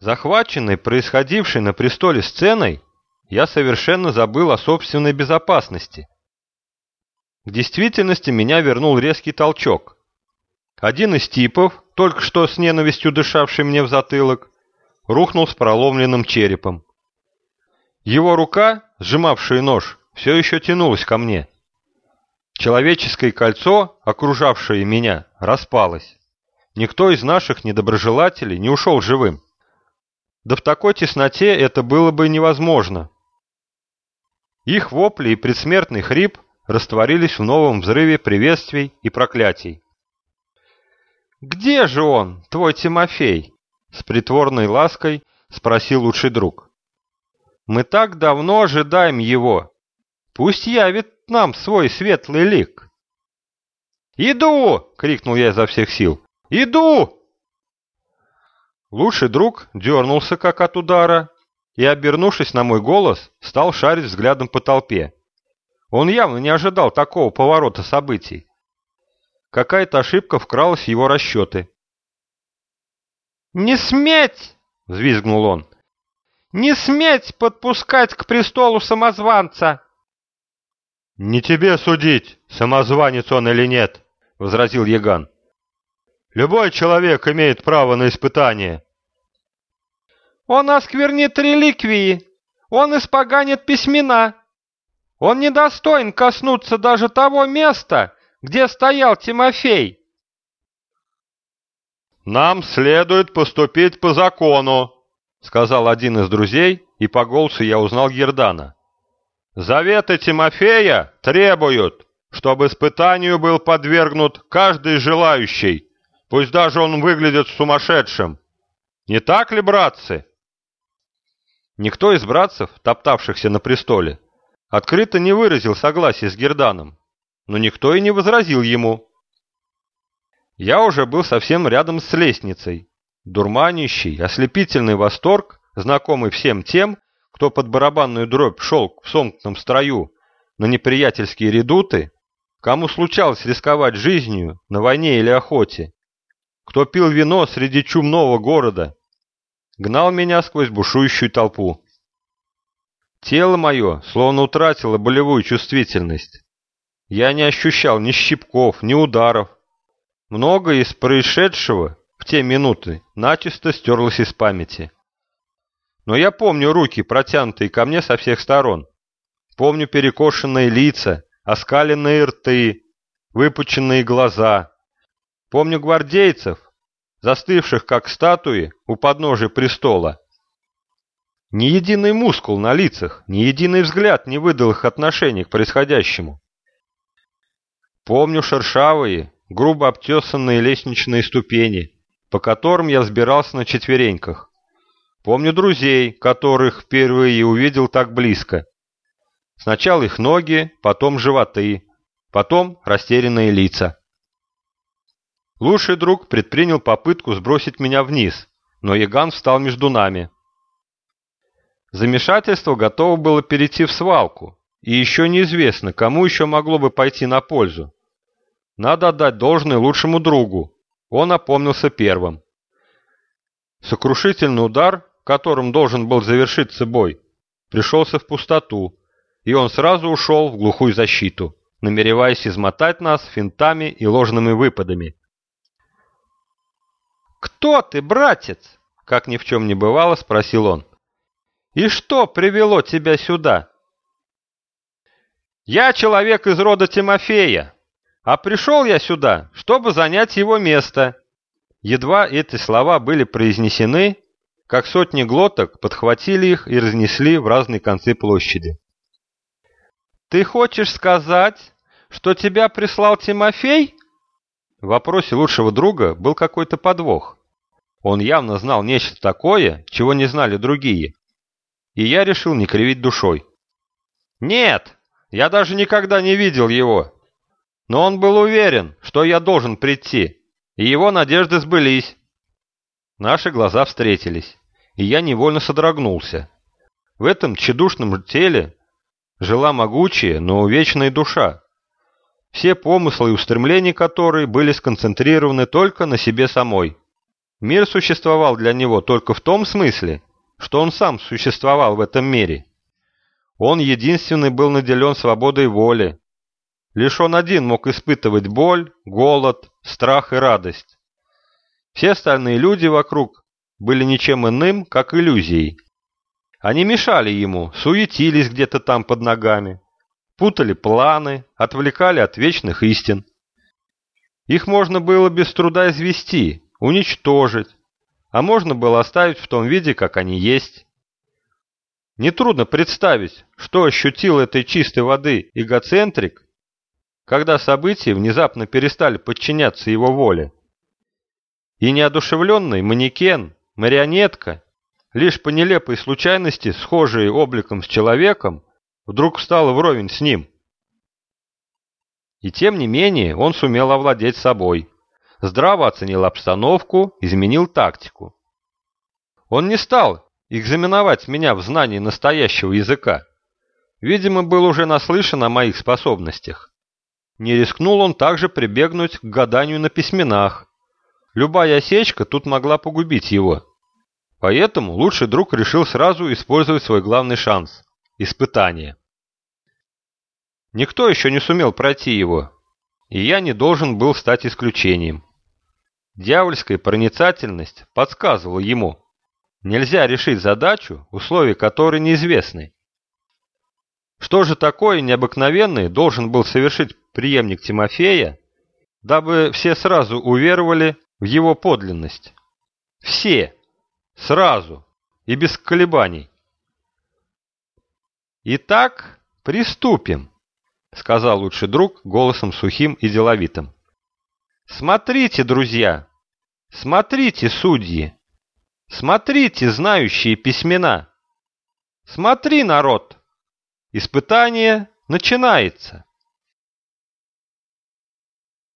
Захваченный происходившей на престоле сценой, я совершенно забыл о собственной безопасности. К действительности меня вернул резкий толчок. Один из типов, только что с ненавистью дышавший мне в затылок, рухнул с проломленным черепом. Его рука, сжимавшая нож, все еще тянулась ко мне. Человеческое кольцо, окружавшее меня, распалось. Никто из наших недоброжелателей не ушел живым. Да в такой тесноте это было бы невозможно. Их вопли и предсмертный хрип растворились в новом взрыве приветствий и проклятий. «Где же он, твой Тимофей?» — с притворной лаской спросил лучший друг. «Мы так давно ожидаем его. Пусть явит нам свой светлый лик». «Иду!» — крикнул я изо всех сил. «Иду!» Лучший друг дернулся, как от удара, и, обернувшись на мой голос, стал шарить взглядом по толпе. Он явно не ожидал такого поворота событий. Какая-то ошибка вкралась в его расчеты. «Не сметь!» — взвизгнул он. «Не сметь подпускать к престолу самозванца!» «Не тебе судить, самозванец он или нет», — возразил Яган. «Любой человек имеет право на испытание». «Он осквернит реликвии, он испоганит письмена, он недостоин коснуться даже того места, где стоял Тимофей. «Нам следует поступить по закону», — сказал один из друзей, и по голосу я узнал Гердана. «Заветы Тимофея требуют, чтобы испытанию был подвергнут каждый желающий, пусть даже он выглядит сумасшедшим. Не так ли, братцы?» Никто из братцев, топтавшихся на престоле, открыто не выразил согласия с Герданом, но никто и не возразил ему. Я уже был совсем рядом с лестницей. Дурманящий, ослепительный восторг, знакомый всем тем, кто под барабанную дробь шел в сомкнутом строю на неприятельские редуты, кому случалось рисковать жизнью на войне или охоте, кто пил вино среди чумного города, гнал меня сквозь бушующую толпу. Тело мое словно утратило болевую чувствительность. Я не ощущал ни щипков, ни ударов. Многое из происшедшего в те минуты начисто стерлось из памяти. Но я помню руки, протянутые ко мне со всех сторон. Помню перекошенные лица, оскаленные рты, выпученные глаза. Помню гвардейцев, застывших как статуи у подножия престола. Ни единый мускул на лицах, ни единый взгляд не выдал их отношения к происходящему. Помню шершавые, грубо обтесанные лестничные ступени, по которым я взбирался на четвереньках. Помню друзей, которых впервые увидел так близко. Сначала их ноги, потом животы, потом растерянные лица. Лучший друг предпринял попытку сбросить меня вниз, но Яган встал между нами. Замешательство готово было перейти в свалку, и еще неизвестно, кому еще могло бы пойти на пользу. Надо отдать должное лучшему другу. Он опомнился первым. Сокрушительный удар, которым должен был завершиться бой, пришелся в пустоту, и он сразу ушел в глухую защиту, намереваясь измотать нас финтами и ложными выпадами. «Кто ты, братец?» — как ни в чем не бывало, спросил он. И что привело тебя сюда? Я человек из рода Тимофея, а пришел я сюда, чтобы занять его место. Едва эти слова были произнесены, как сотни глоток подхватили их и разнесли в разные концы площади. «Ты хочешь сказать, что тебя прислал Тимофей?» В вопросе лучшего друга был какой-то подвох. Он явно знал нечто такое, чего не знали другие и я решил не кривить душой. «Нет, я даже никогда не видел его. Но он был уверен, что я должен прийти, и его надежды сбылись». Наши глаза встретились, и я невольно содрогнулся. В этом тщедушном теле жила могучая, но увечная душа, все помыслы и устремления которой были сконцентрированы только на себе самой. Мир существовал для него только в том смысле, что он сам существовал в этом мире. Он единственный был наделен свободой воли. Лишь он один мог испытывать боль, голод, страх и радость. Все остальные люди вокруг были ничем иным, как иллюзией. Они мешали ему, суетились где-то там под ногами, путали планы, отвлекали от вечных истин. Их можно было без труда извести, уничтожить, а можно было оставить в том виде, как они есть. Нетрудно представить, что ощутил этой чистой воды эгоцентрик, когда события внезапно перестали подчиняться его воле. И неодушевленный манекен, марионетка, лишь по нелепой случайности, схожие обликом с человеком, вдруг встала вровень с ним. И тем не менее он сумел овладеть собой, здраво оценил обстановку, изменил тактику. Он не стал экзаменовать меня в знании настоящего языка. Видимо, был уже наслышан о моих способностях. Не рискнул он также прибегнуть к гаданию на письменах. Любая осечка тут могла погубить его. Поэтому лучший друг решил сразу использовать свой главный шанс – испытание. Никто еще не сумел пройти его, и я не должен был стать исключением. Дьявольская проницательность подсказывала ему, Нельзя решить задачу, условия которой неизвестны. Что же такое необыкновенное должен был совершить преемник Тимофея, дабы все сразу уверовали в его подлинность? Все. Сразу. И без колебаний. «Итак, приступим», — сказал лучший друг голосом сухим и деловитым. «Смотрите, друзья, смотрите, судьи, Смотрите, знающие письмена! Смотри, народ! Испытание начинается!